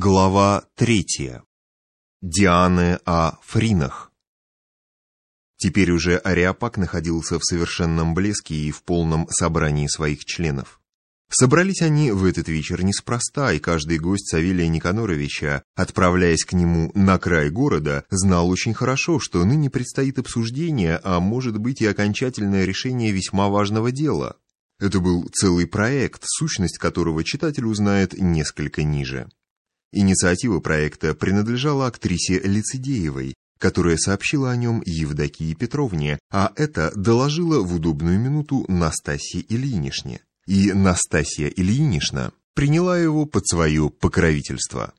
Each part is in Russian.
Глава третья. Дианы о Фринах. Теперь уже Ариапак находился в совершенном блеске и в полном собрании своих членов. Собрались они в этот вечер неспроста, и каждый гость Савелия Никаноровича, отправляясь к нему на край города, знал очень хорошо, что ныне предстоит обсуждение, а может быть и окончательное решение весьма важного дела. Это был целый проект, сущность которого читатель узнает несколько ниже. Инициатива проекта принадлежала актрисе Лицедеевой, которая сообщила о нем Евдокии Петровне, а это доложила в удобную минуту Настасье Ильинишне. И Настасья Ильинишна приняла его под свое покровительство.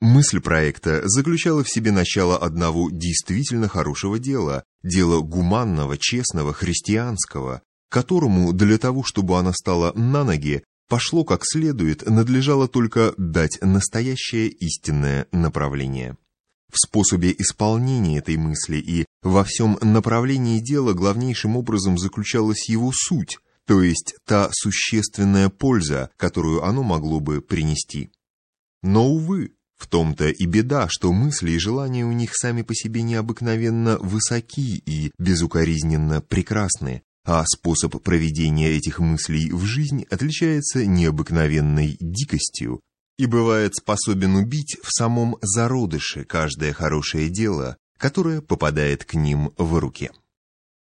Мысль проекта заключала в себе начало одного действительно хорошего дела, дела гуманного, честного, христианского, которому для того, чтобы она стала на ноги, пошло как следует, надлежало только дать настоящее истинное направление. В способе исполнения этой мысли и во всем направлении дела главнейшим образом заключалась его суть, то есть та существенная польза, которую оно могло бы принести. Но, увы, в том-то и беда, что мысли и желания у них сами по себе необыкновенно высоки и безукоризненно прекрасны, а способ проведения этих мыслей в жизнь отличается необыкновенной дикостью и бывает способен убить в самом зародыше каждое хорошее дело, которое попадает к ним в руки.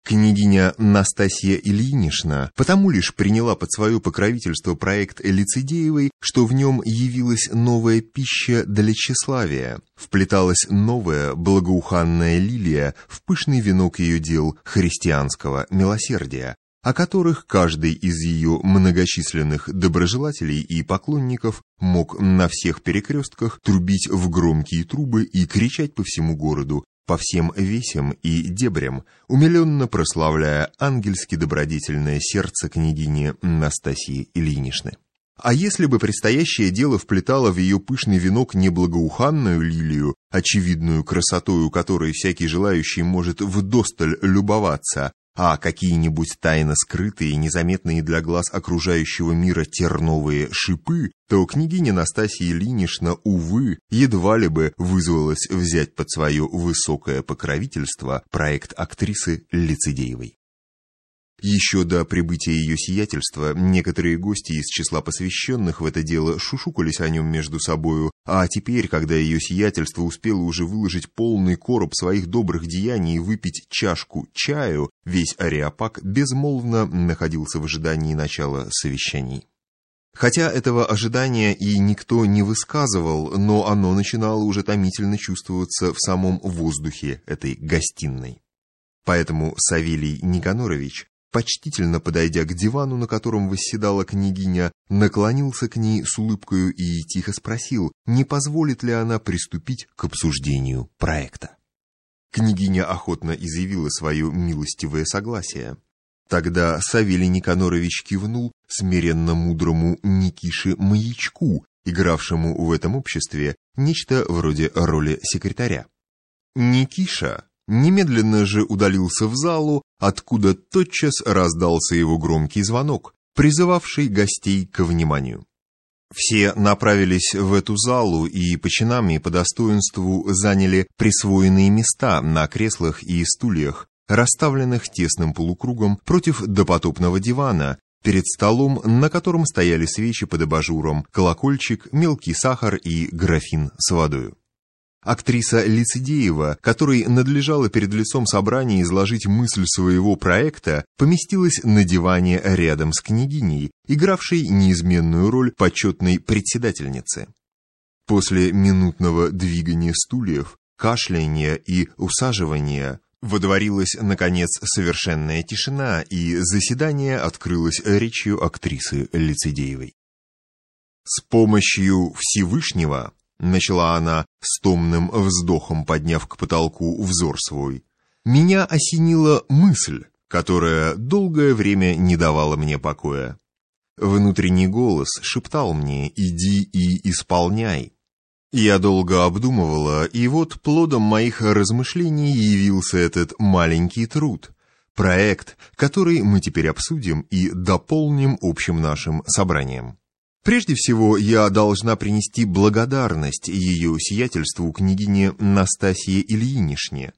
Княгиня Настасья Ильинична потому лишь приняла под свое покровительство проект Лицедеевой, что в нем явилась новая пища для тщеславия, вплеталась новая благоуханная лилия в пышный венок ее дел христианского милосердия, о которых каждый из ее многочисленных доброжелателей и поклонников мог на всех перекрестках трубить в громкие трубы и кричать по всему городу по всем весям и дебрям, умиленно прославляя ангельски добродетельное сердце княгини Настасии Ильиничны. А если бы предстоящее дело вплетало в ее пышный венок неблагоуханную лилию, очевидную красотою которой всякий желающий может вдосталь любоваться, а какие-нибудь тайно скрытые, незаметные для глаз окружающего мира терновые шипы, то княгиня Настасья Ильинична, увы, едва ли бы вызвалась взять под свое высокое покровительство проект актрисы Лицедеевой. Еще до прибытия ее сиятельства некоторые гости из числа посвященных в это дело шушукались о нем между собою, а теперь, когда ее сиятельство успело уже выложить полный короб своих добрых деяний и выпить чашку чаю, весь ариапак безмолвно находился в ожидании начала совещаний. Хотя этого ожидания и никто не высказывал, но оно начинало уже томительно чувствоваться в самом воздухе этой гостиной. Поэтому Савелий Никанорович почтительно подойдя к дивану, на котором восседала княгиня, наклонился к ней с улыбкою и тихо спросил, не позволит ли она приступить к обсуждению проекта. Княгиня охотно изъявила свое милостивое согласие. Тогда Савелий Никанорович кивнул смиренно мудрому Никише Маячку, игравшему в этом обществе нечто вроде роли секретаря. Никиша немедленно же удалился в залу, откуда тотчас раздался его громкий звонок, призывавший гостей к вниманию. Все направились в эту залу и по чинам и по достоинству заняли присвоенные места на креслах и стульях, расставленных тесным полукругом против допотопного дивана, перед столом, на котором стояли свечи под абажуром, колокольчик, мелкий сахар и графин с водою. Актриса Лицедеева, которой надлежало перед лицом собрания изложить мысль своего проекта, поместилась на диване рядом с княгиней, игравшей неизменную роль почетной председательницы. После минутного двигания стульев, кашляния и усаживания водворилась, наконец, совершенная тишина, и заседание открылось речью актрисы Лицедеевой. С помощью Всевышнего Начала она с томным вздохом, подняв к потолку взор свой. Меня осенила мысль, которая долгое время не давала мне покоя. Внутренний голос шептал мне «иди и исполняй». Я долго обдумывала, и вот плодом моих размышлений явился этот маленький труд, проект, который мы теперь обсудим и дополним общим нашим собранием. Прежде всего, я должна принести благодарность ее сиятельству княгине Настасье Ильинишне,